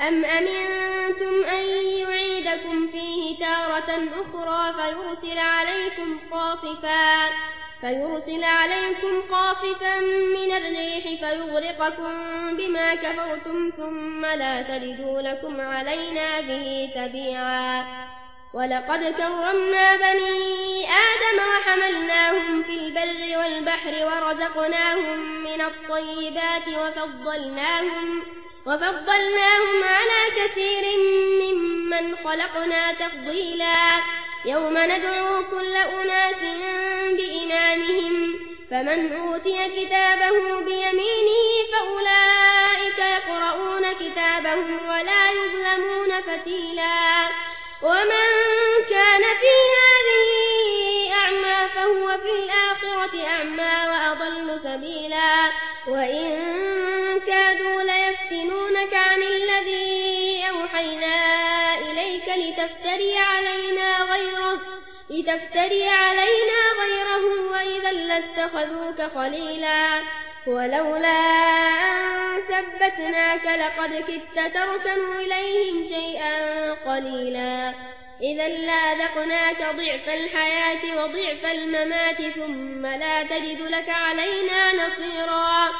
أم أمنتم أن يعيدكم فيه تارة أخرى فيرسل عليكم قاصفا فيرسل عليكم قاصفا من الريح فيغرقكم بما كفرتم ثم لا تجدوا لكم علينا به تبيعا ولقد كرمنا بني آدم وحملناهم في البر والبحر ورزقناهم من الطيبات وفضلناهم وفضلناهم على كثير ممن خلقنا تفضيلا. يوم ندعو كل أناس بإمامهم فمن أوتي كتابه بيمينه فأولئك يقرؤون كتابهم ولا يظلمون فتيلا. ومن كان في هذه أعمى فهو في الآخرة أعمى وأضل سبيلا. وإن لتفتري علينا غيره لتفتري علينا غيره وإذا لاتخذوك خليلا. ولولا أن ثبتناك لقد كدت تركن إليهم شيئا قليلا. إذا لاذقناك ضعف الحياة وضعف الممات ثم لا تجد لك علينا نصيرا.